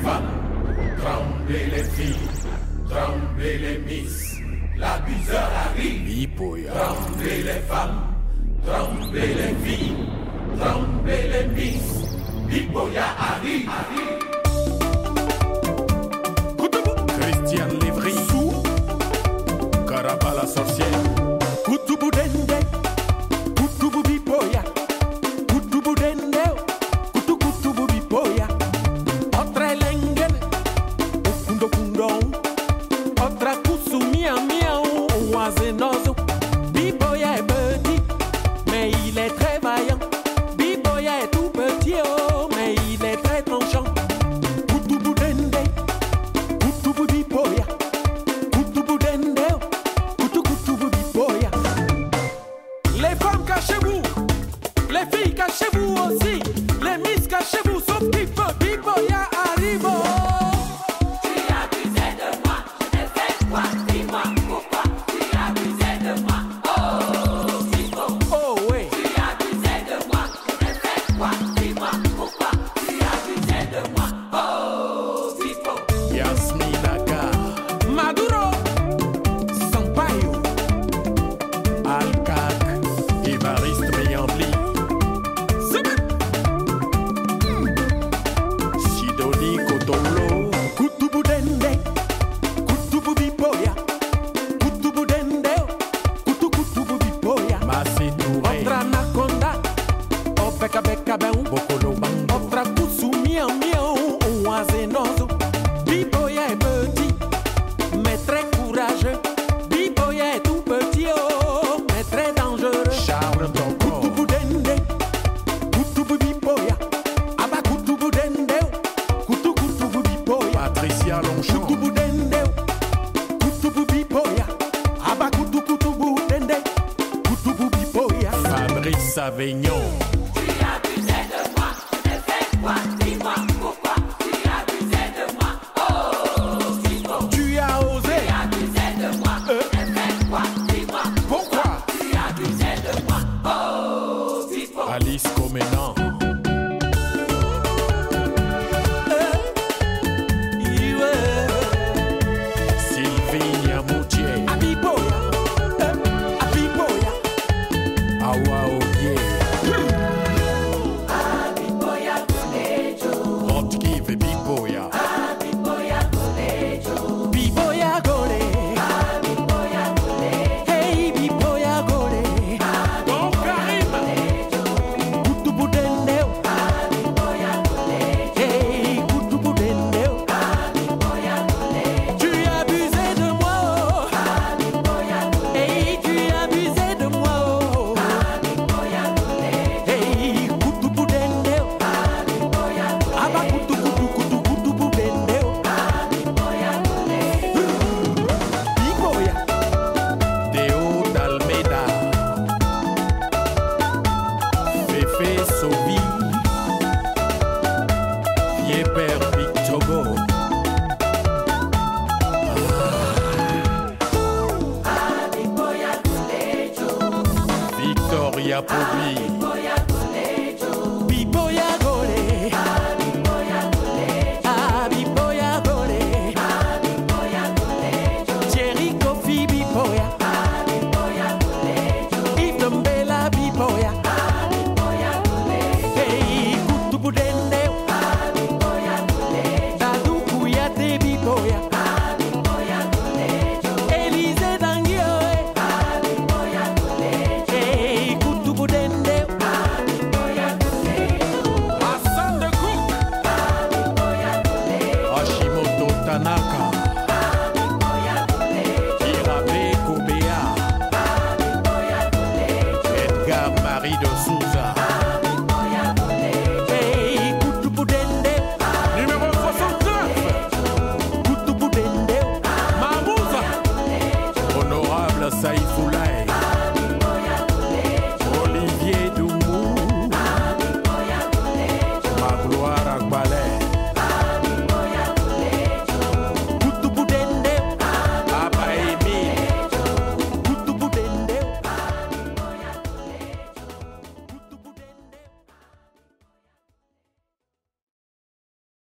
femmes, tremblez les filles, tremblez les miss, l'abuseur arrive. Tremblez les femmes, tremblez les filles, tremblez les miss, Bipoya arrive. arrive. Doni Coton Savignon. Tu de moi, Dis-moi pourquoi tu de moi. Tu as osé. Tu de moi, quoi Dis-moi pourquoi, pourquoi tu abusais de moi. Oh, Alice Comenant. appauvri. Paraná